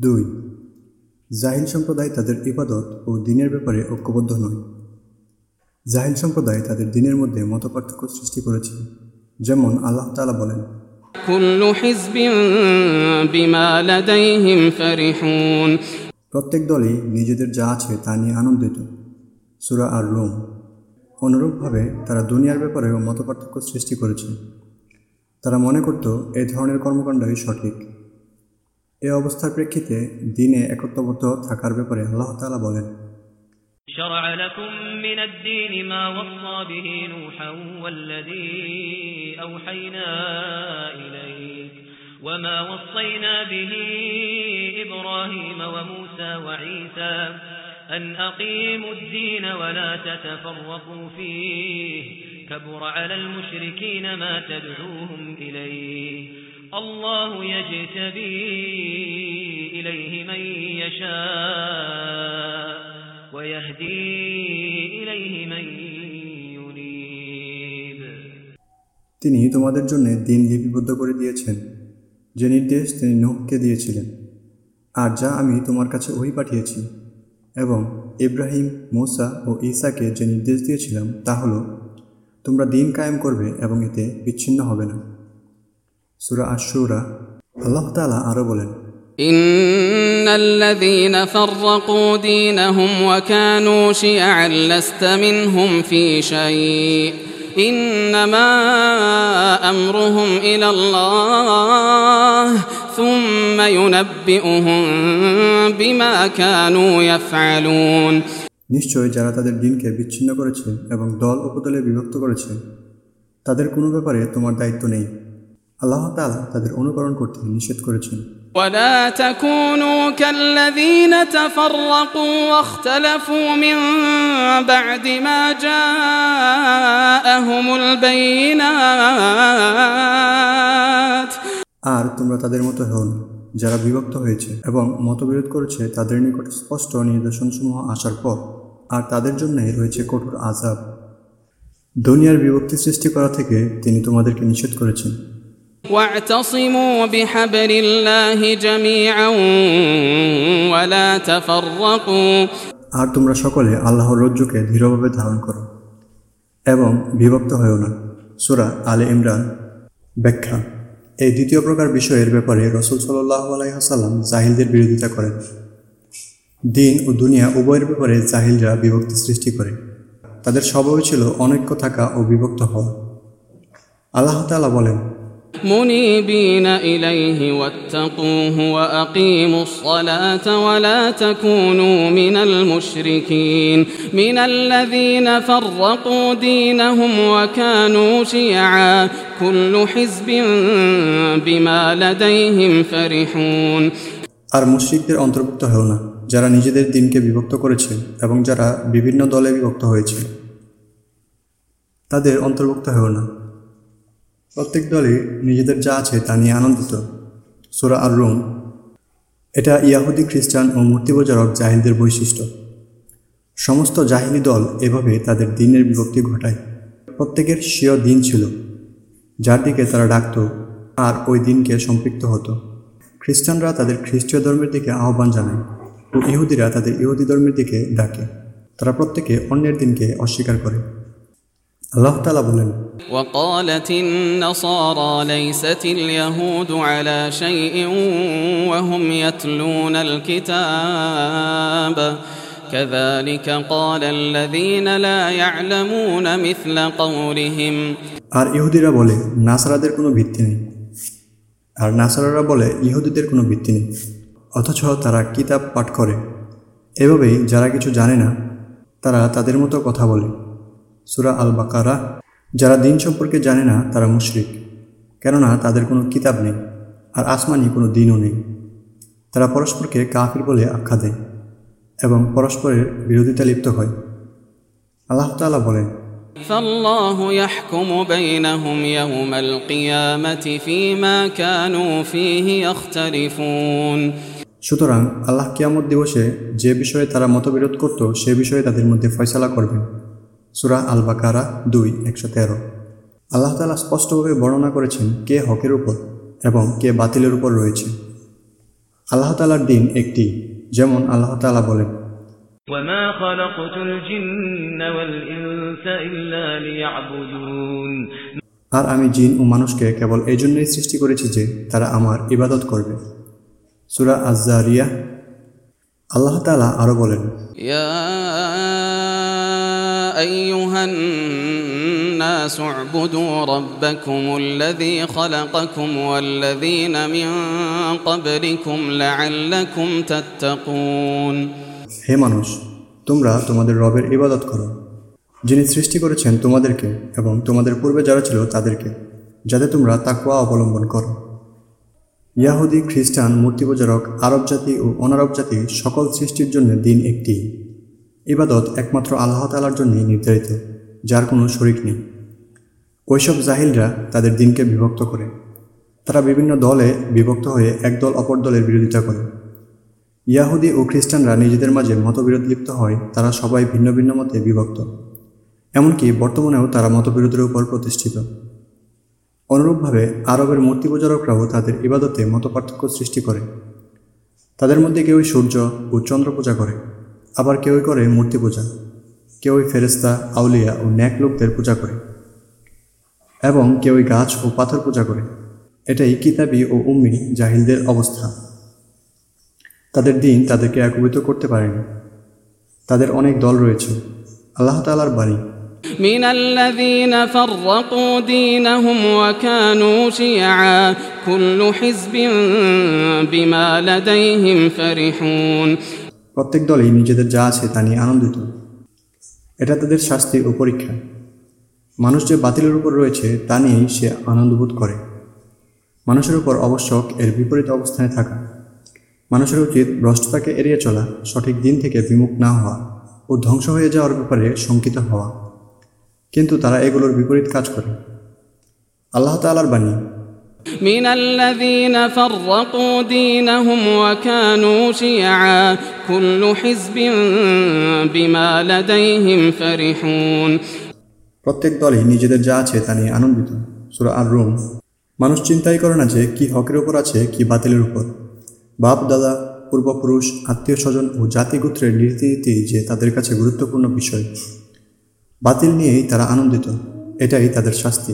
দুই জাহিল সম্প্রদায় তাদের ইবাদত ও দিনের ব্যাপারে ঐক্যবদ্ধ নয়। জাহিল সম্প্রদায় তাদের দিনের মধ্যে মতপার্থক্য সৃষ্টি করেছে যেমন আল্লাহ তালা বলেন প্রত্যেক দলই নিজেদের যা আছে তা নিয়ে আনন্দিত। সুরা আর রোম অনুরূপভাবে তারা দুনিয়ার ব্যাপারেও মতপার্থক্য সৃষ্টি করেছে। তারা মনে করত এ ধরনের কর্মকাণ্ডই সঠিক। এ অবস্থার প্রেক্ষিতে দিনে একত্রবদ্ধ থাকার ব্যাপারে আল্লাহ তাআলা বলেন شرع لكم من الدين ما وصى به نوحا والذي أوحينا إليك وما وصينا به إبراهيم وموسى وعيسى أن أقيموا الدين ولا تتفرقوا فيه كبر على المشركين ما تدعوهم إليه الله يجتبي إليه من يشاء ويهدي إليه من ينيب তিনি তোমাদের জন্য দিন লিপিবদ্ধ করে দিয়েছেন যে নির্দেশ তিনি নূহকে দিয়েছিলেন আর যা আমি তোমার কাছে ওই পাঠিয়েছি এবং ইব্রাহিম মোসা ও ঈসাকে যে নির্দেশ দিয়েছিলাম তা হলো তোমরা দিন কায়েম করবে এবং এতে বিচ্ছিন্ন হবে না সুরা আশুরা আল্লাহ তাআলা আরও বলেন إن الذين فرقوا دينهم وكانوا شيعا لست منهم في شيء إنما أمرهم إلى الله ثم ينبئهم بما كانوا يفعلون নিশ্চয় যারা তাদের দিনকে বিচ্ছিন্ন করেছে এবং দল উপদলে বিভক্ত করেছে তাদের কোনো ব্যাপারে তোমার দায়িত্ব নেই আল্লাহ তাআলা তাদের অনুকরণ করতে নিষেধ করেছেন ولا تكونوا كالذين تفرقوا واختلفوا من بعد ما جاءهم البينات আর তোমরা তাদের মতো হও না যারা বিভক্ত হয়েছে এবং মতবিরোধ করেছে তাদের নিকট স্পষ্ট নিদর্শনসমূহ আসার পর আর তাদের জন্যই রয়েছে কঠোর আজাব দুনিয়ার বিভক্তি সৃষ্টি করা থেকে তিনি তোমাদেরকে নিষেধ করেছেন واعتصموا بحبل الله جميعا ولا تفرقوا আর তোমরা সকলে আল্লাহর রজ্জুকে দৃঢ়ভাবে ধারণ করো এবং বিভক্ত হয়েও না সুরা আলে ইমরান ব্যাখ্যা এই দ্বিতীয় প্রকার বিষয়ের ব্যাপারে রসুল সাল্লাহ আলাইসাল্লাম জাহিলদের বিরোধিতা করেন দিন ও দুনিয়া উভয়ের ব্যাপারে জাহিলরা বিভক্তি সৃষ্টি করে তাদের স্বভাব ছিল অনৈক্য থাকা ও বিভক্ত হওয়া আল্লাহ তাআলা বলেন منيبين إليه واتقوه وأقيموا الصلاة ولا تكونوا من المشركين من الذين فرقوا دينهم وكانوا شيعا كل حزب بما لديهم فرحون আর মুশ্রিকদের অন্তর্ভুক্ত হও না যারা নিজেদের দিনকে বিভক্ত করেছে এবং যারা বিভিন্ন দলে বিভক্ত হয়েছে তাদের অন্তর্ভুক্ত হও না প্রত্যেক দলই নিজেদের যা আছে তা নিয়ে আনন্দিত। সোরা আর রুম এটা ইয়াহুদি, খ্রিস্টান ও মূর্তিপূজারক জাহিলদের বৈশিষ্ট্য। সমস্ত জাহিলি দল এভাবে তাদের দিনের বিভক্তি ঘটায়। প্রত্যেকের স্বীয় দিন ছিল, যার দিকে তারা ডাকত আর ওই দিনকে সম্পৃক্ত হতো। খ্রিস্টানরা তাদের খ্রিস্টীয় ধর্মের দিকে আহ্বান জানায় ও ইহুদিরা তাদের ইহুদি ধর্মের দিকে ডাকে। তারা প্রত্যেকে অন্যের দিনকে অস্বীকার করে। আল্লাহ তালা বলেন وقالت النصارى ليست اليهود على شيء وهم يتلون الكتاب كذلك قال الذين لا يعلمون مثل قولهم আর ইহুদিরা বলে নাসারাদের কোনো ভিত্তি নেই আর নাসারারা বলে ইহুদিদের কোনো ভিত্তি নেই অথচ তারা কিতাব পাঠ করে এভাবেই যারা কিছু জানে না তারা তাদের মতো কথা বলে সুরা আল বাকারা যারা দিন সম্পর্কে জানে না তারা মুশরিক কেননা তাদের কোনো কিতাব নেই আর আসমানি কোনো দিনও নেই তারা পরস্পরকে কাফির বলে আখ্যা দেয় এবং পরস্পরের বিরোধিতা লিপ্ত হয় আল্লাহ তাআলা বলেন فالله يحكم بينهم يوم القيامة فيما كانوا فيه يختلفون সুতরাং আল্লাহ কিয়ামত দিবসে যে বিষয়ে তারা মতবিরোধ করত সে বিষয়ে তাদের মধ্যে ফয়সালা করবেন সুরা আল বাকারা দুই একশো তেরো আল্লাহ তালা স্পষ্টভাবে বর্ণনা করেছেন কে হকের উপর এবং কে বাতিলের উপর রয়েছে আল্লাহ তালার দিন একটি যেমন আল্লাহ তালা বলেন وما خلقت الجن والإنس إلا ليعبدون আর আমি জিন ও মানুষকে কেবল এই জন্যই সৃষ্টি করেছি যে তারা আমার ইবাদত করবে সুরা আজ্জারিয়া আল্লাহ তালা আরও বলেন يا أيها الناس اعبدوا ربكم الذي خلقكم والذين من قبلكم لعلكم تتقون হে মানুষ তোমরা তোমাদের রবের ইবাদত করো যিনি সৃষ্টি করেছেন তোমাদেরকে এবং তোমাদের পূর্বে যারা ছিল তাদেরকে যাতে তোমরা তাকুয়া অবলম্বন করো ইয়াহুদি খ্রিস্টান মূর্তিপূজারক আরব জাতি ও অনারব জাতি সকল সৃষ্টির জন্য দিন একটি ইবাদত একমাত্র আল্লাহ তালার জন্যই নির্ধারিত, যার কোনো শরিক নেই। ওইসব জাহিলরা তাদের দিনকে বিভক্ত করে। তারা বিভিন্ন দলে বিভক্ত হয়ে একদল অপর দলের বিরোধিতা করে। ইয়াহুদি ও খ্রিস্টানরা নিজেদের মাঝে মতবিরোধ লিপ্ত হয়, তারা সবাই ভিন্ন ভিন্ন মতে বিভক্ত। এমনকি বর্তমানেও তারা মতবিরোধের উপর প্রতিষ্ঠিত। অনুরূপভাবে আরবের মূর্তি পূজারকরাও তাদের ইবাদতে মতপার্থক্য সৃষ্টি করে। তাদের মধ্যে কেউ সূর্য ও চন্দ্র পূজা করে। আবার কেউই করে মূর্তি পূজা কেউই ফেরেস্তা আউলিয়া ও ন্যাক লোকদের পূজা করে এবং কেউই গাছ ও পাথর পূজা করে এটাই কিতাবি ও উম্মি জাহিলদের অবস্থা তাদের দিন তাদেরকে একত্রিত করতে পারেনি তাদের অনেক দল রয়েছে আল্লাহ তালার বাণী من الذين فرقوا دينهم وكانوا شيعا كل حزب بما لديهم فرحون প্রত্যেক দলই নিজেদের যা আছে তা নিয়ে আনন্দিত। এটা তাদের শাস্তি ও পরীক্ষা মানুষ যে বাতিলের উপর রয়েছে তা নিয়েই সে আনন্দবোধ করে। মানুষের উপর আবশ্যক এর বিপরীত অবস্থানে থাকা। মানুষের উচিত ভ্রষ্টতাকে এড়িয়ে চলা, সঠিক দিন থেকে বিমুখ না হওয়া ও ধ্বংস হয়ে যাওয়ার ব্যাপারে শঙ্কিত হওয়া। কিন্তু তারা এগুলোর বিপরীত কাজ করে। আল্লাহ তালার বাণী من الذين فرقوا دينهم وكانوا شيعا كل حزب بما لديهم فرحون প্রত্যেক দলই নিজেদের যা আছে তা নিয়ে আনন্দিত সুরা আর রুম মানুষ চিন্তাই করে না যে কি হকের উপর আছে কি বাতিলের উপর বাপ দাদা পূর্বপুরুষ আত্মীয় স্বজন ও জাতিগোত্রের রীতিনীতি যে তাদের কাছে গুরুত্বপূর্ণ বিষয় বাতিল নিয়েই তারা আনন্দিত এটাই তাদের শাস্তি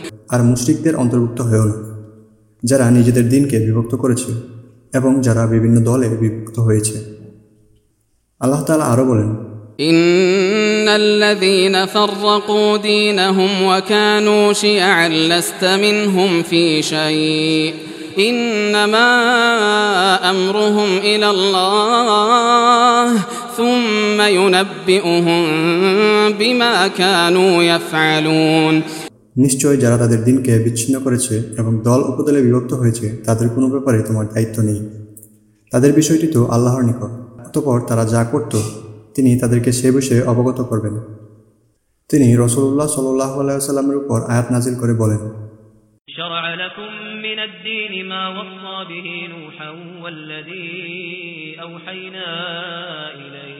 ولا تكونوا من المشركين من الذين فرقوا دينهم وكانوا شيعا كل حزب بما لديهم فرحون আর মুশরিকদের অন্তর্ভুক্ত হয়েও না যারা নিজেদের দিনকে বিভক্ত করেছে এবং যারা বিভিন্ন দলে বিভক্ত হয়েছে আল্লাহ তাআলা আরও বলেন إن الذين فرقوا دينهم وكانوا شيعا لست منهم في شيء إنما أمرهم إلى الله ثم ينبئهم بما كانوا يفعلون নিশ্চয় যারা তাদের দিনকে বিচ্ছিন্ন করেছে এবং দল উপদলে বিভক্ত হয়েছে তাদের কোনো ব্যাপারে তোমার দায়িত্ব নেই তাদের বিষয়টি তো আল্লাহর নিকট অতপর তারা যা করত তিনি তাদেরকে সে বিষয়ে অবগত করবেন তিনি রসুল্লাহ সাল্লাহ আলাইসাল্লামের উপর আয়াত নাজিল করে বলেন شرع لكم من الدين ما وصى به نوحا والذي أوحينا إليك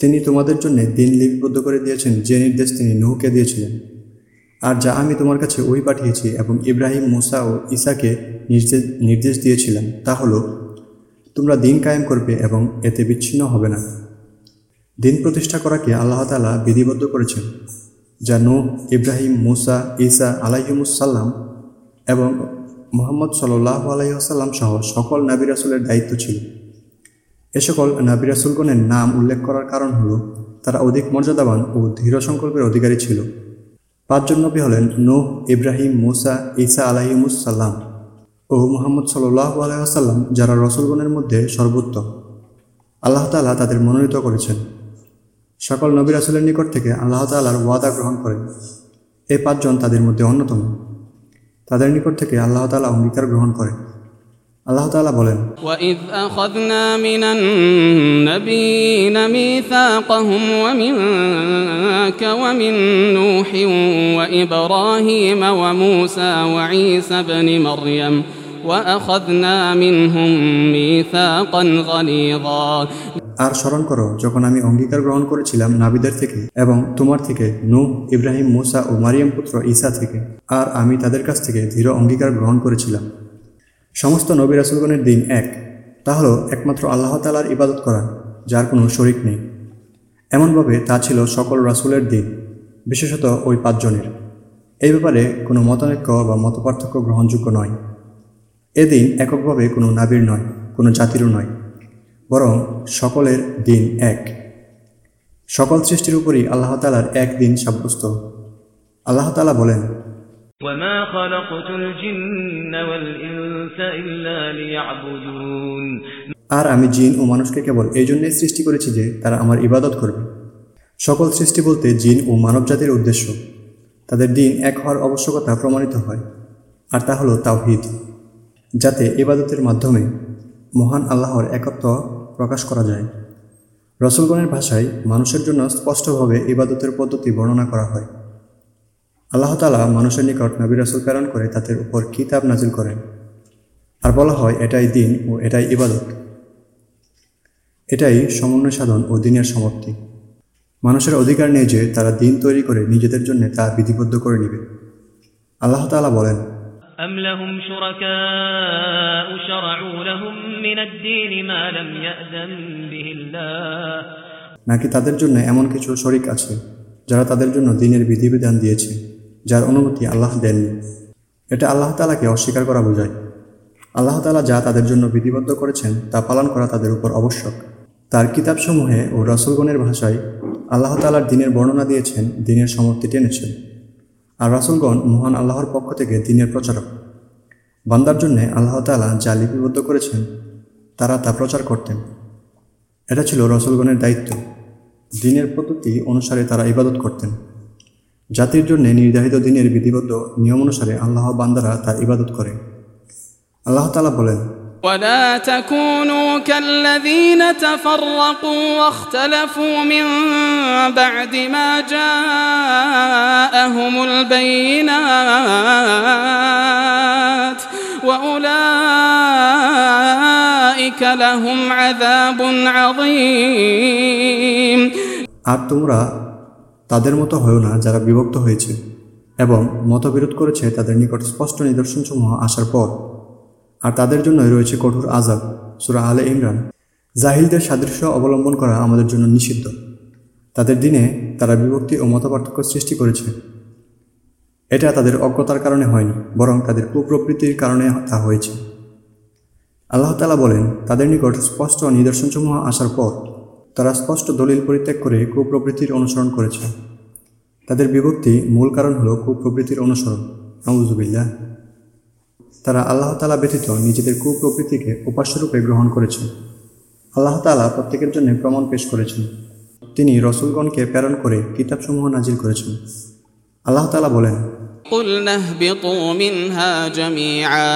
তিনি তোমাদের জন্য দিন লিপিবদ্ধ করে দিয়েছেন, যে নির্দেশ তিনি নৌকে দিয়েছিলেন। আর যা আমি তোমার কাছে ওই পাঠিয়েছি এবং ইব্রাহিম, মুসা ও ঈসাকে নির্দেশ নির্দেশ দিয়েছিলাম, তা হলো, তোমরা দিন কায়েম করবে এবং এতে বিচ্ছিন্ন হবে না। দিন প্রতিষ্ঠা করাকে আল্লাহ তালা বিধিবদ্ধ করেছেন, যা নূহ, ইব্রাহিম, মুসা, ঈসা আলাইহিমুসাল্লাম এবং মোহাম্মদ সাল্লাহ আলাইসাল্লাম সহ সকল নাবি রাসুলের দায়িত্ব ছিল। এ সকল নাবি রাসুলগণের নাম উল্লেখ করার কারণ হল, তারা অধিক মর্যাদাবান ও দৃঢ় সংকল্পের অধিকারী ছিল। পাঁচজন নবী হলেন নূহ, ইব্রাহিম, মুসা, ঈসা আলাহিমুসাল্লাম ও মুহাম্মদ সাল্লাহ আলাইসাল্লাম যারা রসুলগণের মধ্যে সর্বোত্তম। আল্লাহ তাআলা তাদের মনোনীত করেছেন। সকল নবী রাসুলের নিকট থেকে আল্লাহ তাআলার ওয়াদা গ্রহণ করেন। এই পাঁচজন তাদের মধ্যে অন্যতম। তাদের নিকট থেকে আল্লাহ তাআলা অঙ্গীকার গ্রহণ করেন। আল্লাহ তাআলা বলেন وإذ أخذنا من النبيين ميثاقهم ومنك ومن نوح وإبراهيم وموسى وعيسى بن مريم وأخذنا منهم ميثاقا غليظا আর স্মরণ করো যখন আমি অঙ্গীকার গ্রহণ করেছিলাম নাবিদের থেকে এবং তোমার থেকে নূহ ইব্রাহিম মুসা ও মারিয়াম পুত্র ঈসা থেকে আর আমি তাদের কাছ থেকে দৃঢ় অঙ্গীকার গ্রহণ করেছিলাম সমস্ত নবী রাসুলগণের দিন এক। তা হলো একমাত্র আল্লাহ তালার ইবাদত করা, যার কোনো শরিক নেই। এমনভাবে তা ছিল সকল রাসুলের দিন, বিশেষত ওই পাঁচজনের। এই ব্যাপারে কোনো মতানৈক্য বা মতপার্থক্য গ্রহণযোগ্য নয়। এদিন এককভাবে কোনো নাবির নয়, কোনো জাতিরও নয়, বরং সকলের দিন এক। সকল সৃষ্টির উপরই আল্লাহ তালার এক দিন সাব্যস্ত। আল্লাহ তালা বলেন وما خلقت الجن والإنس إلا ليعبدون আর আমি জিন ও মানুষকে কেবল এই জন্যই সৃষ্টি করেছি যে তারা আমার ইবাদত করবে সকল সৃষ্টি বলতে জিন ও মানব জাতির উদ্দেশ্য তাদের দিন এক হওয়ার আবশ্যকতা প্রমাণিত হয় আর তা হলো তাওহিদ যাতে ইবাদতের মাধ্যমে মহান আল্লাহর একত্ব প্রকাশ করা যায় রসুলগণের ভাষায় মানুষের জন্য স্পষ্টভাবে ইবাদতের পদ্ধতি বর্ণনা করা হয় আল্লাহ তালা মানুষের নিকট নবী রাসুল প্রেরণ করে তাদের উপর কিতাব নাজিল করেন আর বলা হয় এটাই দিন ও এটাই ইবাদত এটাই সমন্বয় সাধন ও দিনের সমাপ্তি মানুষের অধিকার নেই যে তারা দিন তৈরি করে নিজেদের জন্য তা বিধিবদ্ধ করে নেবে আল্লাহ তাআলা বলেন أم لهم شركاء شرعوا لهم من الدين ما لم يأذن به الله নাকি তাদের জন্য এমন কিছু শরিক আছে যারা তাদের জন্য দিনের বিধিবিধান দিয়েছে যার অনুমতি আল্লাহ দেননি। এটা আল্লাহ তালাকে অস্বীকার করা বোঝায়। আল্লাহ তালা যা তাদের জন্য বিধিবদ্ধ করেছেন, তা পালন করা তাদের উপর আবশ্যক। তার কিতাবসমূহে ও রসুলগণের ভাষায় আল্লাহ তালার দিনের বর্ণনা দিয়েছেন, দিনের সমাপ্তি টেনেছেন। আর রাসুলগণ মহান আল্লাহর পক্ষ থেকে দিনের প্রচারক। বান্দার জন্যে আল্লাহ তালা যা লিপিবদ্ধ করেছেন, তারা তা প্রচার করতেন। এটা ছিল রসুলগণের দায়িত্ব। দিনের পদ্ধতি অনুসারে তারা ইবাদত করতেন। জাতির জন্য নির্ধারিত দিনের বিধিবদ্ধ নিয়ম অনুসারে আল্লাহ বান্দারা তার ইবাদত করে আল্লাহ তালা বলেন ولا تكونوا كالذين تفرقوا واختلفوا من بعد ما جاءهم البينات واولئك لهم عذاب عظيم আর তোমরা তাদের মতো হয়েও না যারা বিভক্ত হয়েছে এবং মতবিরোধ করেছে তাদের নিকট স্পষ্ট নিদর্শনসমূহ আসার পর। আর তাদের জন্যই রয়েছে কঠোর আজাব সুরা আলে ইমরান। জাহিলদের সাদৃশ্য অবলম্বন করা আমাদের জন্য নিষিদ্ধ। তাদের দিনে তারা বিভক্তি ও মতপার্থক্য সৃষ্টি করেছে। এটা তাদের অজ্ঞতার কারণে হয়নি, বরং তাদের কুপ্রবৃত্তির কারণে তা হয়েছে। আল্লাহ তালা বলেন, তাদের নিকট স্পষ্ট নিদর্শনসমূহ আসার পর তারা স্পষ্ট দলিল পরিত্যাগ করে কুপ্রবৃত্তির অনুসরণ করেছে তাদের বিভক্তি মূল কারণ হল কুপ্রবৃত্তির অনুসরণ নওয়াজুবিল্লাহ তারা আল্লাহ তালা ব্যতীত নিজেদের কুপ্রবৃত্তিকে উপাস্যরূপে গ্রহণ করেছে আল্লাহ তালা প্রত্যেকের জন্য প্রমাণ পেশ করেছেন তিনি রসুলগণকে প্রেরণ করে কিতাবসমূহ নাজিল করেছেন আল্লাহ তালা বলেন قلنا اهبطوا منها جميعا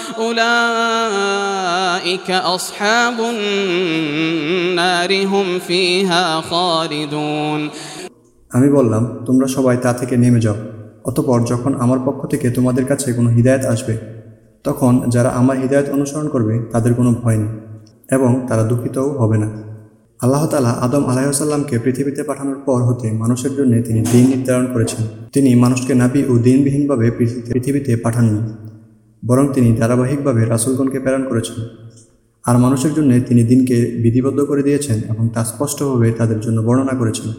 أولئك أصحاب النار هم فيها خالدون আমি বললাম তোমরা সবাই তা থেকে নেমে যাও অতপর যখন আমার পক্ষ থেকে তোমাদের কাছে কোনো হৃদায়ত আসবে তখন যারা আমার হৃদায়ত অনুসরণ করবে তাদের কোনো ভয় নেই এবং তারা দুঃখিতও হবে না আল্লাহ তালা আদম আলাইসাল্লামকে পৃথিবীতে পাঠানোর পর হতে মানুষের জন্য তিনি দিন নির্ধারণ করেছেন তিনি মানুষকে নাবি ও দিনবিহীনভাবে পৃথিবী- পৃথিবীতে পাঠাননি বরং তিনি ধারাবাহিকভাবে রাসুলগণকে প্রেরণ করেছেন। আর মানুষের জন্য তিনি দিনকে বিধিবদ্ধ করে দিয়েছেন এবং তা স্পষ্টভাবে তাদের জন্য বর্ণনা করেছেন।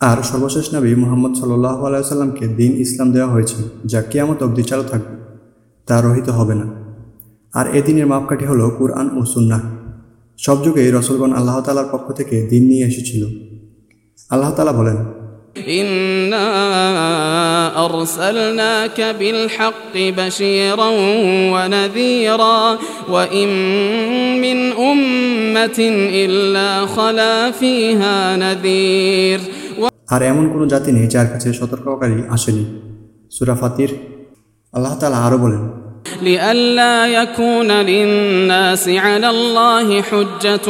আর সর্বশেষ নবী মোহাম্মদ সাল্লাহ আলাইসাল্লামকে দিন ইসলাম দেওয়া হয়েছে, যা কেয়ামত অবধি চালু থাকবে, তা রহিত হবে না। আর এ দিনের মাপকাঠি হল কুরআন ও সুন্নাহ। সব যুগেই রসুলগণ আল্লাহ তালার পক্ষ থেকে দিন নিয়ে এসেছিল। আল্লাহ তালা বলেন إنا أرسلناك بالحق بشيرا ونذيرا وإن من أمة إلا خلا فيها نذير আর এমন কোনো জাতি নেই যার কাছে সতর্ককারী আসেনি সুরা ফাতির আল্লাহ তালা আরও বলেন لئلا يكون للناس على الله حجة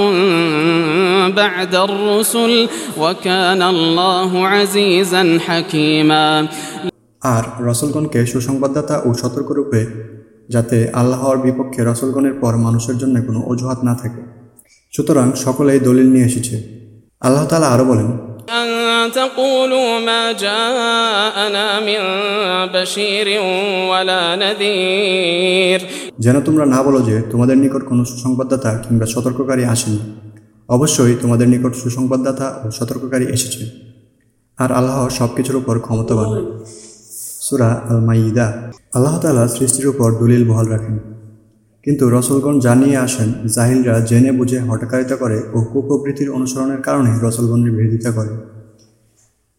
بعد الرسل وكان الله عزيزا حكيما আর রসলগণকে সুসংবাদদাতা ও সতর্করূপে যাতে আল্লাহর বিপক্ষে রসলগণের পর মানুষের জন্য কোনো অজুহাত না থাকে সুতরাং সকলেই দলিল নিয়ে এসেছে আল্লাহ তালা আরও বলেন أن تقولوا ما جاءنا من بشير ولا نذير যেন তোমরা না বলো যে তোমাদের নিকট কোনো সুসংবাদদাতা কিংবা সতর্ককারী আসেনি অবশ্যই তোমাদের নিকট সুসংবাদদাতা ও সতর্ককারী এসেছে আর আল্লাহ সব কিছুর উপর ক্ষমতাবান সুরা আল মাইদা আল্লাহ তালা সৃষ্টির উপর দলিল বহাল রাখেন কিন্তু রসলগণ জানিয়ে আসেন, জাহিলরা জেনে বুঝে হটকারিতা করে ও কুপ্রবৃত্তির অনুসরণের কারণে রসলগণের বিরোধিতা করে।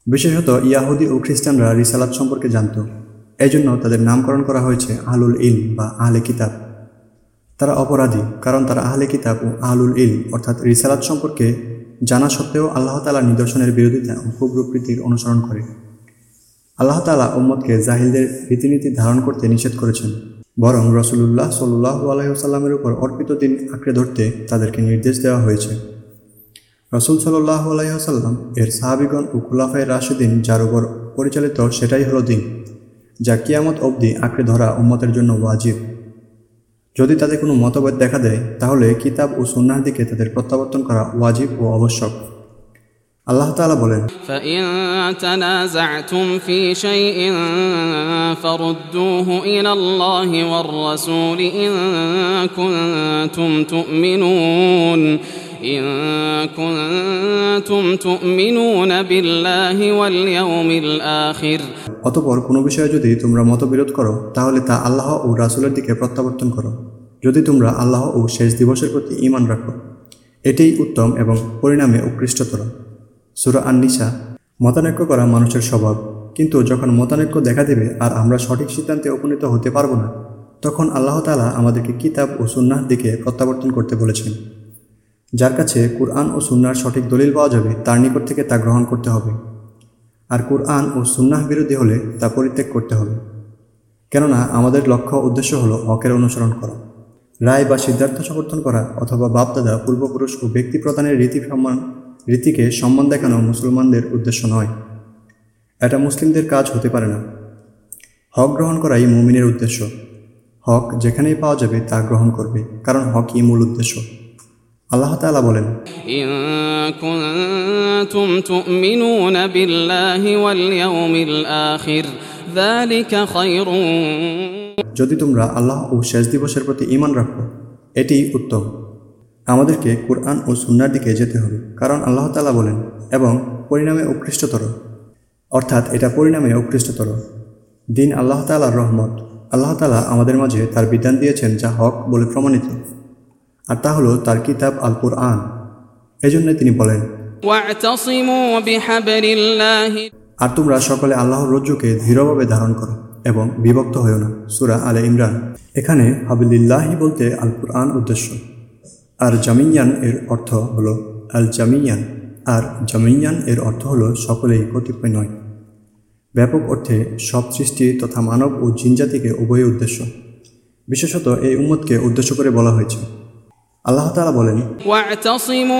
বিশেষত ইয়াহুদি ও খ্রিস্টানরা রিসালাত সম্পর্কে জানত। এই জন্য তাদের নামকরণ করা হয়েছে আহলুল ইল বা আহলে কিতাব। তারা অপরাধী, কারণ তারা আহলে কিতাব ও আহলুল ইল অর্থাৎ রিসালাত সম্পর্কে জানা সত্ত্বেও আল্লাহ তালা নিদর্শনের বিরোধিতা ও কুপ্রবৃত্তির অনুসরণ করে। আল্লাহ তালা উম্মদকে জাহিলদের রীতিনীতি ধারণ করতে নিষেধ করেছেন। বরং রসুলুল্লাহ সাল্লাহ আলাইসাল্লামের উপর অর্পিত দিন আঁকড়ে ধরতে তাদেরকে নির্দেশ দেওয়া হয়েছে। রসুল সাল্লাহ আলাইসাল্লাম এর সাহাবিগণ ও খুলাফায় রাশেদিন যার উপর পরিচালিত সেটাই হলো দিন, যা কিয়ামত অবধি আঁকড়ে ধরা উম্মতের জন্য ওয়াজিব। যদি তাদের কোনো মতভেদ দেখা দেয়, তাহলে কিতাব ও সুন্নার দিকে তাদের প্রত্যাবর্তন করা ওয়াজিব ও আবশ্যক। আল্লাহ তাআলা বলেন فإن تنازعتم في شيء فردوه إلى الله والرسول إن كنتم تؤمنون إن كنتم تؤمنون بالله واليوم الآخر অতপর কোনো বিষয়ে যদি তোমরা মতবিরোধ করো তাহলে তা আল্লাহ ও রাসূলের দিকে প্রত্যাবর্তন করো যদি তোমরা আল্লাহ ও শেষ দিবসের প্রতি ঈমান রাখো এটাই উত্তম এবং পরিণামে উৎকৃষ্টতর সুরা আন্নিসা, মতানৈক্য করা মানুষের স্বভাব। কিন্তু যখন মতানৈক্য দেখা দেবে আর আমরা সঠিক সিদ্ধান্তে উপনীত হতে পারব না, তখন আল্লাহ তাআলা আমাদেরকে কিতাব ও সুন্নাহর দিকে প্রত্যাবর্তন করতে বলেছেন। যার কাছে কুরআন ও সুন্নার সঠিক দলিল পাওয়া যাবে, তার নিকট থেকে তা গ্রহণ করতে হবে। আর কুরআন ও সুন্নাহ বিরোধী হলে তা পরিত্যাগ করতে হবে। কেননা আমাদের লক্ষ্য উদ্দেশ্য হলো হকের অনুসরণ করা। রায় বা সিদ্ধার্থ সমর্থন করা অথবা বাপদাদা, পূর্বপুরুষ ও ব্যক্তি প্রদানের রীতি সম্মান রীতিকে সম্মান দেখানো মুসলমানদের উদ্দেশ্য নয় এটা মুসলিমদের কাজ হতে পারে না হক গ্রহণ করাই মুমিনের উদ্দেশ্য হক যেখানেই পাওয়া যাবে তা গ্রহণ করবে কারণ হকই মূল উদ্দেশ্য আল্লাহ তাআলা বলেন إن كنتم تؤمنون بالله واليوم الآخر ذلك خير যদি তোমরা আল্লাহ ও শেষ দিবসের প্রতি ঈমান রাখো এটি উত্তম আমাদেরকে কোরআন ও সুন্নার দিকে যেতে হবে কারণ আল্লাহ তালা বলেন এবং পরিণামে উৎকৃষ্টতর। অর্থাৎ এটা পরিণামে উৎকৃষ্টতর। দিন আল্লাহ তালার রহমত। আল্লাহ তালা আমাদের মাঝে তার বিধান দিয়েছেন যা হক বলে প্রমাণিত। আর তা হলো তার কিতাব আল কোরআন এজন্য তিনি বলেন আর তোমরা সকলে আল্লাহর রজ্জুকে দৃঢ়ভাবে ধারণ করো এবং বিভক্ত হয়েও না। সুরা আলে ইমরান। এখানে হাবিল্লাহি বলতে আল কোরআন উদ্দেশ্য। আর জামিয়ান এর অর্থ হল আল জামিয়ান, আর জামিয়ান এর অর্থ হল সকলেই কতিপয় নয়। ব্যাপক অর্থে সব সৃষ্টি তথা মানব ও জিনজাতিকে উভয় উদ্দেশ্য। বিশেষত এই উম্মতকে উদ্দেশ্য করে বলা হয়েছে। আল্লাহ তালা বলেন, ওয়া'তাসিমু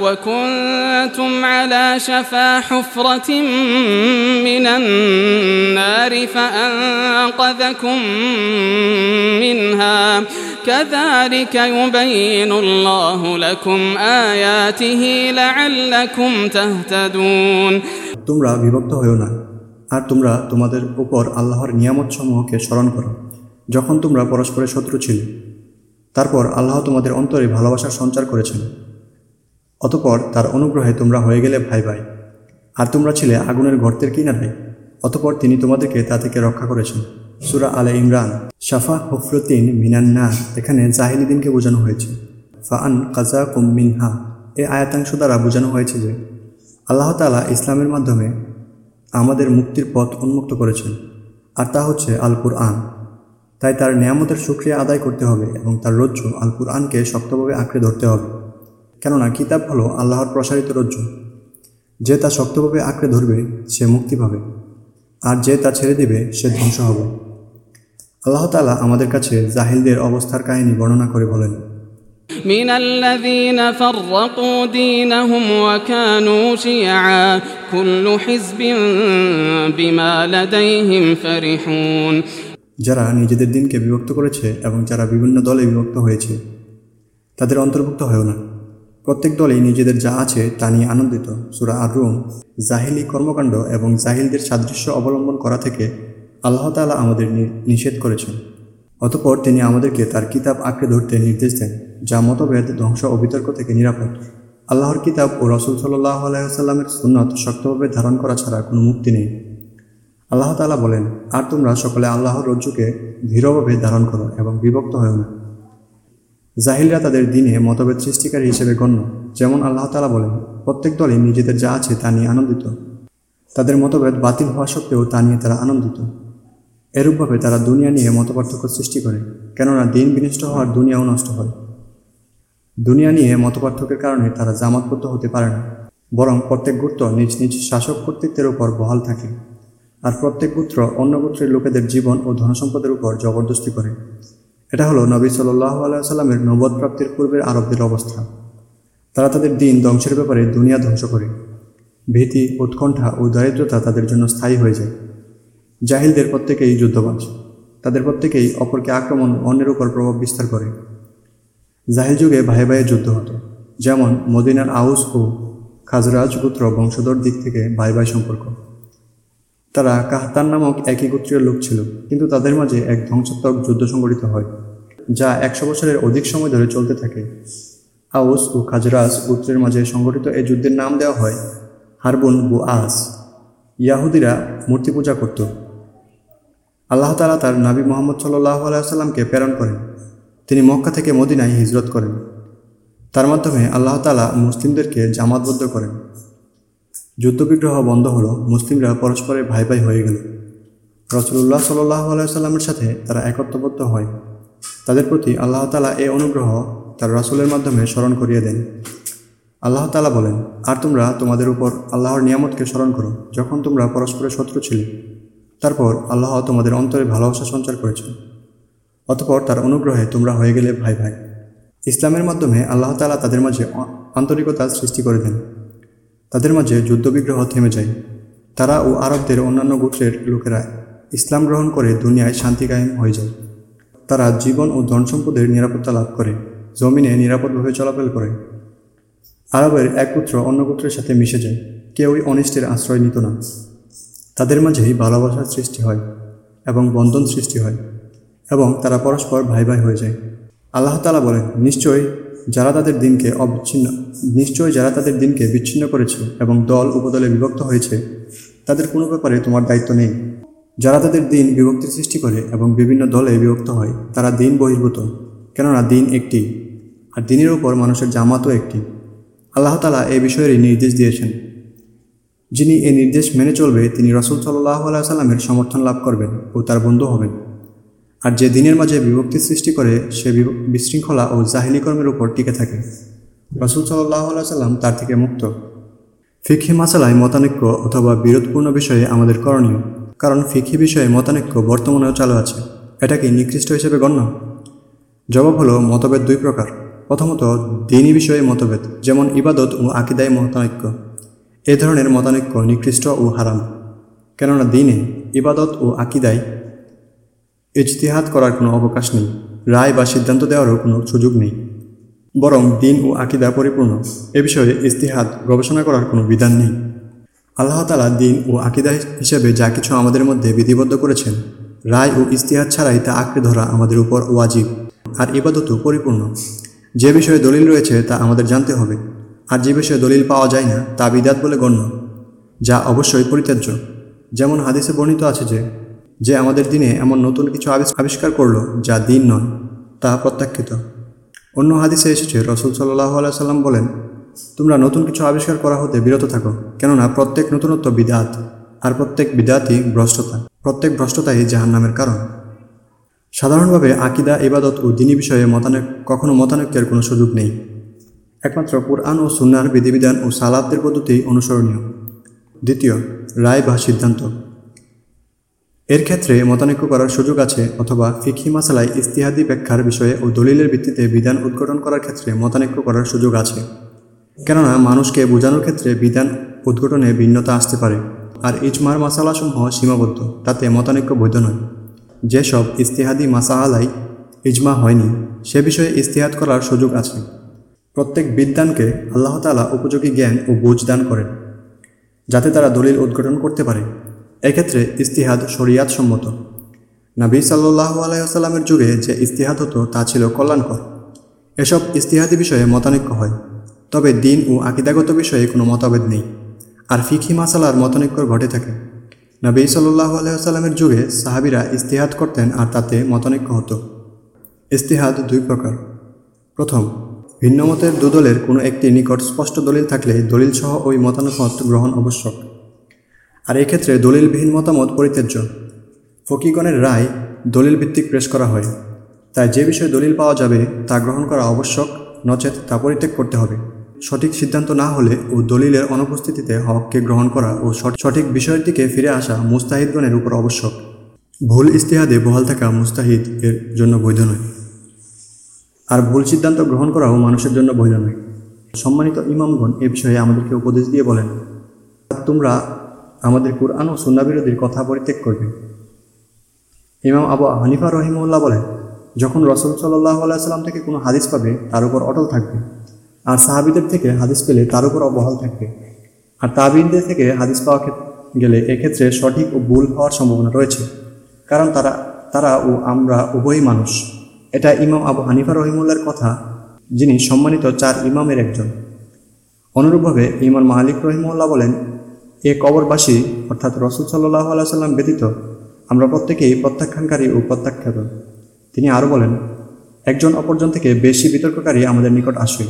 وكنتم على شفا حفرة من النار فأنقذكم منها كذلك يبين الله لكم آياته لعلكم تهتدون তোমরা বিভক্ত হয়েও না আর তোমরা তোমাদের উপর আল্লাহর নিয়ামতসমূহকে স্মরণ করো যখন তোমরা পরস্পরের শত্রু ছিলে তারপর আল্লাহ তোমাদের অন্তরে ভালোবাসার সঞ্চার করেছেন অতপর তার অনুগ্রহে তোমরা হয়ে গেলে ভাই ভাই। আর তোমরা ছিলে আগুনের গর্তের কিনারায়, অতপর তিনি তোমাদেরকে তা থেকে রক্ষা করেছেন। সুরা আলে ইমরান, শাফা হফরতিন মিনান্না এখানে জাহিলিদিনকে বোঝানো হয়েছে। ফাআন কাজা কুম মিনহা এই আয়াতাংশ দ্বারা বোঝানো হয়েছে যে, আল্লাহ তালা ইসলামের মাধ্যমে আমাদের মুক্তির পথ উন্মুক্ত করেছেন। আর তা হচ্ছে আল কুরআন তাই তার নিয়ামতের সুক্রিয়া আদায় করতে হবে এবং তার রজ্জু আল কুরআনকে শক্তভাবে আঁকড়ে ধরতে হবে। কেননা কিতাব হলো আল্লাহর প্রসারিত রজ্জু যে তা শক্তভাবে আঁকড়ে ধরবে সে মুক্তি পাবে আর যে তা ছেড়ে দিবে সে ধ্বংস হবে আল্লাহ তালা আমাদের কাছে জাহিলদের অবস্থার কাহিনী বর্ণনা করে বলেন من الذين فرقوا دينهم وكانوا شيعا كل حزب بما لديهم فرحون যারা নিজেদের দিনকে বিভক্ত করেছে এবং যারা বিভিন্ন দলে বিভক্ত হয়েছে তাদের অন্তর্ভুক্ত হয়েও না প্রত্যেক দলই নিজেদের যা আছে তা নিয়ে আনন্দিত। সুরা আর রুম জাহিলি কর্মকাণ্ড এবং জাহিলদের সাদৃশ্য অবলম্বন করা থেকে আল্লাহ তাআলা আমাদের নিষেধ করেছেন। অতপর তিনি আমাদেরকে তার কিতাব আঁকড়ে ধরতে নির্দেশ দেন, যা মতভেদ, ধ্বংস ও বিতর্ক থেকে নিরাপদ। আল্লাহর কিতাব ও রসুল সাল্লাহ আলাইসাল্লামের সুন্নত শক্তভাবে ধারণ করা ছাড়া কোনো মুক্তি নেই। আল্লাহ তাআলা বলেন, আর তোমরা সকলে আল্লাহর রজ্জুকে দৃঢ়ভাবে ধারণ করো এবং বিভক্ত হও না। জাহিলরা তাদের দিনে মতভেদ সৃষ্টিকারী হিসেবে গণ্য, যেমন আল্লাহ তালা বলেন, প্রত্যেক দলই নিজেদের যা আছে তা নিয়ে আনন্দিত। তাদের মতভেদ বাতিল হওয়া সত্ত্বেও তা নিয়ে তারা আনন্দিত। এরূপভাবে তারা দুনিয়া নিয়ে মতপার্থক্য সৃষ্টি করে, কেননা দিন বিনষ্ট হওয়ার দুনিয়াও নষ্ট হয়। দুনিয়া নিয়ে মতপার্থক্যের কারণে তারা জামাতবদ্ধ হতে পারে না, বরং প্রত্যেক গোত্র নিজ নিজ শাসক কর্তৃত্বের উপর বহাল থাকে, আর প্রত্যেক গোত্র অন্য গোত্রের লোকেদের জীবন ও ধনসম্পদের উপর জবরদস্তি করে। এটা হলো নবী সাল্লাহ আলাইসাল্লামের নবদ প্রাপ্তির পূর্বের আরবদের অবস্থা। তারা তাদের দিন ধ্বংসের ব্যাপারে দুনিয়া ধ্বংস করে। ভীতি, উৎকণ্ঠা ও দারিদ্রতা তাদের জন্য স্থায়ী হয়ে যায়। জাহিলদের প্রত্যেকেই যুদ্ধবাজ। তাদের প্রত্যেকেই অপরকে আক্রমণ অন্যের উপর প্রভাব বিস্তার করে। জাহিল যুগে ভাই ভাইয়ের যুদ্ধ হতো। যেমন মদিনার আউস ও খাজরাজ গোত্র বংশধর দিক থেকে ভাই ভাই সম্পর্ক। তারা কাহতান নামক একই গোত্রীয় লোক ছিল, কিন্তু তাদের মাঝে এক ধ্বংসাত্মক যুদ্ধ সংঘটিত হয়, যা একশো বছরের অধিক সময় ধরে চলতে থাকে। আউস ও খাজরাজ গোত্রের মাঝে সংঘটিত এই যুদ্ধের নাম দেওয়া হয় হারবুন বু আস। ইয়াহুদিরা মূর্তি পূজা করত। আল্লাহ তালা তার নাবী মোহাম্মদ সাল্লাহ আলাইসাল্লামকে প্রেরণ করেন। তিনি মক্কা থেকে মদিনায় হিজরত করেন। তার মাধ্যমে আল্লাহ তালা মুসলিমদেরকে জামাতবদ্ধ করেন। যুদ্ধবিগ্রহ বন্ধ হলো, মুসলিমরা পরস্পরের ভাই ভাই হয়ে গেল। রসুল্লাহ সাল্লাহ আলাইসাল্লামের সাথে তারা একত্রবদ্ধ হয়। তাদের প্রতি আল্লাহ তালা এ অনুগ্রহ তার রাসূলের মাধ্যমে স্মরণ করিয়ে দেন। আল্লাহ তালা বলেন, আর তোমরা তোমাদের উপর আল্লাহর নিয়ামতকে স্মরণ করো যখন তোমরা পরস্পরের শত্রু ছিলে। তারপর আল্লাহ তোমাদের অন্তরে ভালোবাসা সঞ্চার করেছেন। অতপর তার অনুগ্রহে তোমরা হয়ে গেলে ভাই ভাই। ইসলামের মাধ্যমে আল্লাহ তালা তাদের মাঝে আন্তরিকতা সৃষ্টি করে দেন। তাদের মাঝে যুদ্ধবিগ্রহ থেমে যায়। তারা ও আরবদের অন্যান্য গোত্রের লোকেরা ইসলাম গ্রহণ করে দুনিয়ায় শান্তি কায়েম হয়ে যায়। তারা জীবন ও ধন সম্পদের নিরাপত্তা লাভ করে, জমিনে নিরাপদভাবে চলাচল করে। আরবের এক পুত্র অন্য পুত্রের সাথে মিশে যায়, কেউই অনিষ্টের আশ্রয় নিত না। তাদের মাঝেই ভালোবাসার সৃষ্টি হয় এবং বন্ধন সৃষ্টি হয় এবং তারা পরস্পর ভাই ভাই হয়ে যায়। আল্লাহ তালা বলেন, নিশ্চয়ই যারা তাদের দিনকে অবিচ্ছিন্ন, নিশ্চয়ই যারা তাদের দিনকে বিচ্ছিন্ন করেছে এবং দল উপদলে বিভক্ত হয়েছে, তাদের কোনো ব্যাপারে তোমার দায়িত্ব নেই। যারা তাদের দিন বিভক্তির সৃষ্টি করে এবং বিভিন্ন দলে বিভক্ত হয়, তারা দিন বহির্ভূত, কেননা দিন একটি, আর দিনের উপর মানুষের জামাতও একটি। আল্লাহ তালা এই বিষয়েরই নির্দেশ দিয়েছেন। যিনি এই নির্দেশ মেনে চলবে, তিনি রসুল সাল্লাহ সাল্লামের সমর্থন লাভ করবেন ও তার বন্ধু হবেন। আর যে দিনের মাঝে বিভক্তি সৃষ্টি করে, সে বিশৃঙ্খলা ও জাহিলি কর্মের উপর টিকে থাকে। রসুল সাল্লাহ সাল্লাম তার থেকে মুক্ত। ফিকহি মাসালায় মতানৈক্য অথবা বিরোধপূর্ণ বিষয়ে আমাদের করণীয়, কারণ ফিকহি বিষয়ে মতানৈক্য বর্তমানেও চালু আছে। এটা কি নিকৃষ্ট হিসেবে গণ্য? জবাব হলো মতভেদ দুই প্রকার। প্রথমত, দিনী বিষয়ে মতভেদ, যেমন ইবাদত ও আকিদায় মতানৈক্য। এ ধরনের মতানৈক্য নিকৃষ্ট ও হারাম। কেননা দিনে ইবাদত ও আকিদায় ইজতিহাদ করার কোনো অবকাশ নেই। রায় বা সিদ্ধান্ত দেওয়ারও কোনো সুযোগ নেই। বরং দিন ও আকিদা পরিপূর্ণ। এ বিষয়ে ইস্তিহাদ গবেষণা করার কোনো বিধান নেই। আল্লাহ তালা দিন ও আকিদা হিসেবে যা কিছু আমাদের মধ্যে বিধিবদ্ধ করেছেন, রায় ও ইস্তিহাদ ছাড়াই তা আঁকড়ে ধরা আমাদের উপর ওয়াজিব আর ইবাদতও পরিপূর্ণ। যে বিষয়ে দলিল রয়েছে তা আমাদের জানতে হবে। আর যে বিষয়ে দলিল পাওয়া যায় না, তা বিদাত বলে গণ্য, যা অবশ্যই পরিত্যাজ্য। যেমন হাদিসে বর্ণিত আছে যে যে আমাদের দিনে এমন নতুন কিছু আবিষ- আবিষ্কার করল যা দিন নয়, তা প্রত্যাখ্যিত। অন্য হাদিসে এসেছে, রসুল সাল্লাহ সাল্লাম বলেন, তোমরা নতুন কিছু আবিষ্কার করা হতে বিরত থাকো, কেননা প্রত্যেক নতুনত্ব বিদাত, আর প্রত্যেক বিদাতই ভ্রষ্টতা, প্রত্যেক ভ্রষ্টতাই জাহান্নামের কারণ। সাধারণভাবে আকিদা, ইবাদত ও দিনী বিষয়ে মতানৈক কখনো মতানৈক্যের কোনো সুযোগ নেই। একমাত্র কোরআন ও সুন্নার বিধিবিধান ও সালাবদের পদ্ধতি অনুসরণীয়। দ্বিতীয় রায় বা সিদ্ধান্ত। এর ক্ষেত্রে মতানৈক্য করার সুযোগ আছে অথবা ফিকহি মাসালায় ইস্তিহাদি ব্যাখ্যার বিষয়ে ও দলিলের ভিত্তিতে বিধান উদ্ঘাটন করার ক্ষেত্রে মতানৈক্য করার সুযোগ আছে। কেননা মানুষকে বোঝানোর ক্ষেত্রে বিধান উদ্ঘাটনে ভিন্নতা আসতে পারে। আর ইজমার মাসালাসমূহ সীমাবদ্ধ, তাতে মতানৈক্য বৈধ নয়। যেসব ইস্তিহাদি মাসাহালাই ইজমা হয়নি, সে বিষয়ে ইস্তিহাদ করার সুযোগ আছে। প্রত্যেক বিদ্যানকে আল্লাহ তালা উপযোগী জ্ঞান ও বুঝ দান করেন, যাতে তারা দলিল উদ্ঘাটন করতে পারে। এক্ষেত্রে ইস্তিহাদ শরিয়াত সম্মত নাবী সাল্লাহ আলাইসাল্লামের যুগে যে ইস্তিহাদ হতো, তা ছিল কল্যাণকর। এসব ইস্তিহাদি বিষয়ে মতানৈক্য হয়। তবে দিন ও আকিদাগত বিষয়ে কোনো মতভেদ নেই। আর ফিখি মাসালার মতানৈক্য ঘটে থাকে। নবী সাল্লাহ আলাইসাল্লামের যুগে সাহাবিরা ইস্তিহাদ করতেন আর তাতে মতানৈক্য হতো। ইস্তিহাদ দুই প্রকার। প্রথম, ভিন্নমতের দুদলের কোনো একটি নিকট স্পষ্ট দলিল থাকলে দলিল সহ ওই মতামত গ্রহণ আবশ্যক। আর এক্ষেত্রে দলিলবিহীন মতামত পরিত্যাজ্য। ফকিগণের রায় দলিল ভিত্তিক পেশ করা হয়। তাই যে বিষয়ে দলিল পাওয়া যাবে তা গ্রহণ করা আবশ্যক, নচেত তা পরিত্যাগ করতে হবে। সঠিক সিদ্ধান্ত না হলে ও দলিলের অনুপস্থিতিতে হককে গ্রহণ করা ও সঠিক বিষয়ের দিকে ফিরে আসা মুস্তাহিদগণের উপর আবশ্যক। ভুল ইস্তিহাদে বহাল থাকা মুস্তাহিদ এর জন্য বৈধ নয়। আর ভুল সিদ্ধান্ত গ্রহণ করাও মানুষের জন্য বৈধ নয়। সম্মানিত ইমামগণ, এ বিষয়ে আমাদেরকে উপদেশ দিয়ে বলেন, তোমরা আমাদের কুরআন ও সুন্না বিরোধীর কথা পরিত্যাগ করবে। ইমাম আবু হানিফা রহিমউল্লাহ বলেন, যখন রসুল সাল্লাহ আলাইসাল্লাম থেকে কোনো হাদিস পাবে, তার উপর অটল থাকবে। আর সাহাবিদের থেকে হাদিস পেলে তার উপর অবহাল থাকবে। আর তাবিনদের থেকে হাদিস পাওয়া গেলে এক্ষেত্রে সঠিক ও ভুল হওয়ার সম্ভাবনা রয়েছে। কারণ তারা তারা ও আমরা উভয়ই মানুষ। এটা ইমাম আবু হানিফা রহিমুল্লার কথা, যিনি সম্মানিত চার ইমামের একজন। অনুরূপভাবে ইমাম মালিক রহিমুল্লাহ বলেন এ কবরবাসী, অর্থাৎ রসুল সাল্লাহ আলাইসাল্লাম ব্যতীত, আমরা প্রত্যেকেই প্রত্যাখ্যানকারী ও প্রত্যাখ্যাত। তিনি আরও বলেন, একজন অপরজন থেকে বেশি বিতর্ককারী আমাদের নিকট আসে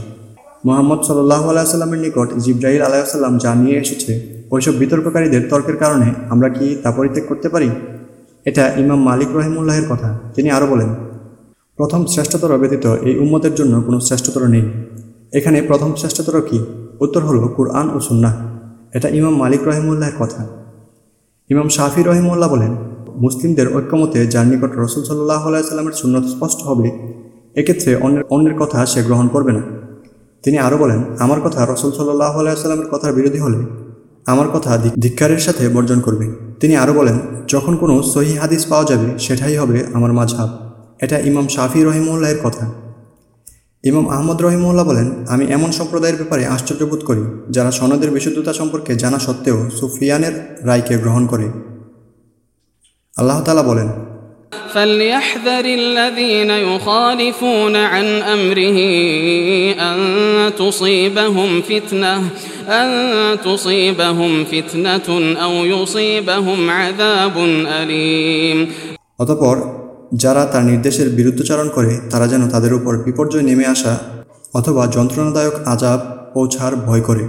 মোহাম্মদ সাল্লাহ আলাইসাল্লামের নিকট জিব্রাহিল আলাইসাল্লাম যা নিয়ে এসেছে, ওইসব বিতর্ককারীদের তর্কের কারণে আমরা কি তা পরিত্যাগ করতে পারি? এটা ইমাম মালিক রহিমুল্লাহের কথা। তিনি আরও বলেন, প্রথম শ্রেষ্ঠতর ব্যতীত এই উম্মতের জন্য কোনো শ্রেষ্ঠতর নেই। এখানে প্রথম শ্রেষ্ঠতর কি? উত্তর হলো কুরআন ও সুন্নাহ। এটা ইমাম মালিক রহিমুল্লাহের কথা। ইমাম শাফি রহিমুল্লাহ বলেন, মুসলিমদের ঐক্যমতে যার নিকট রসুল সাল্লাহ আলাইসাল্লামের সুন্নত স্পষ্ট হবে, এক্ষেত্রে অন্যের অন্যের কথা সে গ্রহণ করবে না। তিনি আরও বলেন, আমার কথা রসুল সাল্লাহ আলাইসাল্লামের কথার বিরোধী হলে আমার কথা ধিক- ধিক্কারের সাথে বর্জন করবে। তিনি আরও বলেন, যখন কোনো সহি হাদিস পাওয়া যাবে, সেটাই হবে আমার মাঝহাব। এটা ইমাম শাফি রহিমউল্লাহের কথা। ইমাম আহমদ রহিমউল্লাহ বলেন আমি এমন সম্প্রদায়ের ব্যাপারে আশ্চর্যবোধ করি যারা সনদের বিশুদ্ধতা সম্পর্কে জানা সত্ত্বেও সুফিয়ানের রায়কে গ্রহণ করে আল্লাহ তালা বলেন فليحذر الذين يخالفون عن أمره أن تصيبهم فتنة أن تصيبهم فتنة أو يصيبهم عذاب أليم অতপর যারা তার নির্দেশের বিরুদ্ধচারণ করে, তারা যেন তাদের উপর বিপর্যয় নেমে আসা অথবা যন্ত্রণাদায়ক আজাব পৌঁছার ভয় করে।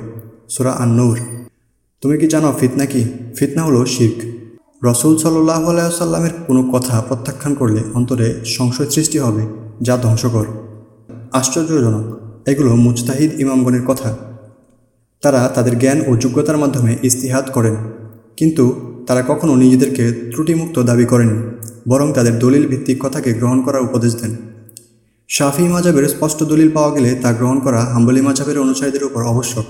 সুরা আন্নুর। তুমি কি জানো ফিতনা কি? ফিতনা হলো শির্ক। রসুল সাল্লাহ আলাইসাল্লামের কোনো কথা প্রত্যাখ্যান করলে অন্তরে সংশয় সৃষ্টি হবে, যা ধ্বংসকর। আশ্চর্যজনক। এগুলো মুজতাহিদ ইমামগণের কথা। তারা তাদের জ্ঞান ও যোগ্যতার মাধ্যমে ইস্তিহাত করেন। কিন্তু তারা কখনো নিজেদেরকে ত্রুটিমুক্ত দাবি করেননি বরং তাদের দলিল ভিত্তিক কথাকে গ্রহণ করার উপদেশ দেন। শাফি মাজাবের স্পষ্ট দলিল পাওয়া গেলে তা গ্রহণ করা হাম্বলি মাজাবের অনুসারীদের উপর আবশ্যক।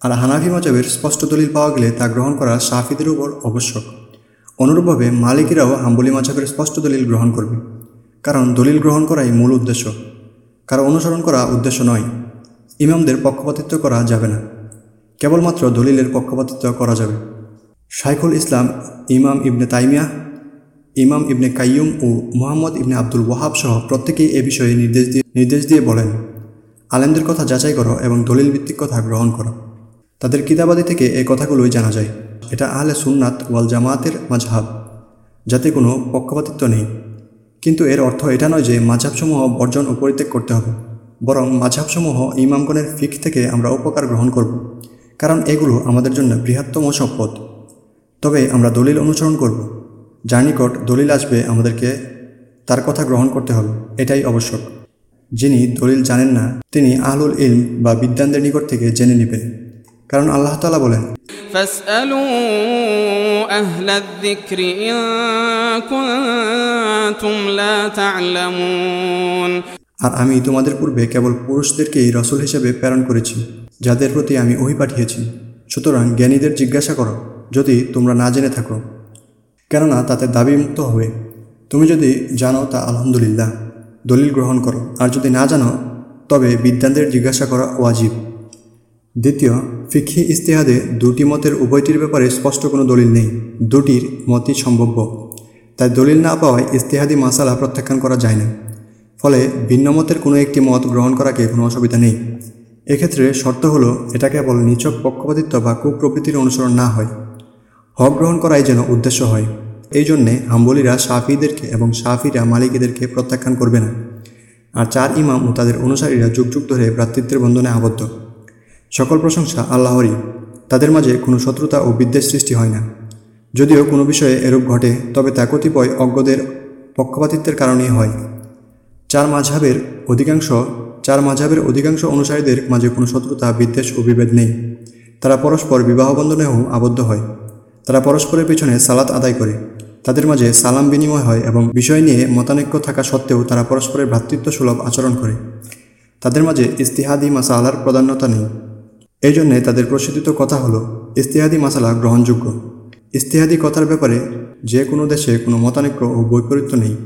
আর হানাফি মাজাবের স্পষ্ট দলিল পাওয়া গেলে তা গ্রহণ করা শাফিদের উপর আবশ্যক। অনুরূপভাবে মালিকিরাও হাম্বলি মাজাবের স্পষ্ট দলিল গ্রহণ করবে। কারণ দলিল গ্রহণ করাই মূল উদ্দেশ্য। কারও অনুসরণ করা উদ্দেশ্য নয়। ইমামদের পক্ষপাতিত্ব করা যাবে না। কেবলমাত্র দলিলের পক্ষপাতিত্ব করা যাবে। শাইখুল ইসলাম, ইমাম ইবনে তাইমিয়া, ইমাম ইবনে কাইয়ুম ও মোহাম্মদ ইবনে আব্দুল ওয়াহাব সহ প্রত্যেকেই এ বিষয়ে নির্দেশ দিয়ে নির্দেশ দিয়ে বলেন, আলেমদের কথা যাচাই করো এবং দলিল ভিত্তিক কথা গ্রহণ করো। তাদের কিতাবাদি থেকে এই কথাগুলোই জানা যায়। এটা আহলে সুন্নাত ওয়াল জামায়াতের মাঝহাব যাতে কোনো পক্ষপাতিত্ব নেই। কিন্তু এর অর্থ এটা নয় যে মাঝহাবসমূহ বর্জন ও পরিত্যাগ করতে হবে। বরং মাঝহাবসমূহ ইমামগণের ফিক থেকে আমরা উপকার গ্রহণ করব। কারণ এগুলো আমাদের জন্য বৃহত্তম সম্পদ। তবে আমরা দলিল অনুসরণ করব। যার নিকট দলিল আসবে আমাদেরকে তার কথা গ্রহণ করতে হবে এটাই আবশ্যক। যিনি দলিল জানেন না তিনি আহলুল ইল বা বিদ্যানদের নিকট থেকে জেনে নেবেন। কারণ আল্লাহ তালা বলেন আর আমি তোমাদের পূর্বে কেবল পুরুষদেরকেই রসুল হিসেবে প্রেরণ করেছি যাদের প্রতি আমি ওহি পাঠিয়েছি। সুতরাং জ্ঞানীদের জিজ্ঞাসা করো। যদি তোমরা না জেনে থাকো, কেননা তাতে দাবি মুক্ত হবে। তুমি যদি জানো তা আলহামদুলিল্লাহ। দলিল গ্রহণ করো। আর যদি না জানো, তবে বিদ্যানদের জিজ্ঞাসা করা ওয়াজিব। দ্বিতীয় ফিক্ষি ইস্তেহাদে দুটি মতের উভয়টির ব্যাপারে স্পষ্ট কোনো দলিল নেই। দুটির মতই সম্ভাব্য। তাই দলিল না পাওয়ায় ইস্তেহাদি মাসালা প্রত্যাখ্যান করা যায় না। ফলে ভিন্ন মতের কোনো একটি মত গ্রহণ করাকে কোনো অসুবিধা নেই। এক্ষেত্রে শর্ত হলো, এটা কেবল নিচক পক্ষপাতিত্ব বা কুপ্রকৃতির অনুসরণ না হয়। হক গ্রহণ করাই যেন উদ্দেশ্য হয়। এই জন্যে হাম্বলিরা সাফিদেরকে এবং সাফিরা মালিকীদেরকে প্রত্যাখ্যান করবে না। আর চার ইমাম ও তাদের অনুসারীরা যুগ যুগ ধরে ভ্রাতৃত্বের বন্ধনে আবদ্ধ। সকল প্রশংসা আল্লাহরই। তাদের মাঝে কোনো শত্রুতা ও বিদ্বেষ সৃষ্টি হয় না। যদিও কোনো বিষয়ে এরূপ ঘটে, তবে তা কতিপয় অজ্ঞদের পক্ষপাতিত্বের কারণেই হয়। চার মাঝহাবের অধিকাংশ, চার মাঝহাবের অধিকাংশ অনুসারীদের মাঝে কোনো শত্রুতা, বিদ্বেষ ও বিভেদ নেই। তারা পরস্পর বিবাহ বন্ধনেও আবদ্ধ হয়। তারা পরস্পরের পেছনে সালাত আদায় করে। তাদের মাঝে সালাম বিনিময় হয় এবং বিষয় নিয়ে মতানৈক্য থাকা সত্ত্বেও তারা পরস্পরের ভ্রাতৃত্ব সুলভ আচরণ করে। তাদের মাঝে ইস্তিহাদি মাসালার প্রাধান্যতা নেই। এই জন্যে তাদের প্রসিদ্ধিত কথা হলো, ইস্তিহাদি মাসালা গ্রহণযোগ্য। ইস্তিহাদি কথার ব্যাপারে যে কোনো দেশে কোনো মতানৈক্য ও বৈপরীত্য নেই।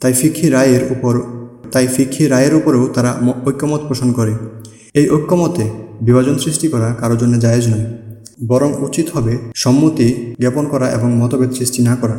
তাই ফিক্ষি রায়ের উপর, তাই ফিক্ষি রায়ের উপরেও তারা ঐক্যমত পোষণ করে। এই ঐক্যমতে বিভাজন সৃষ্টি করা কারোর জন্য জায়েজ নয়। বরং উচিত হবে সম্মতি জ্ঞাপন করা এবং মতভেদ সৃষ্টি না করা।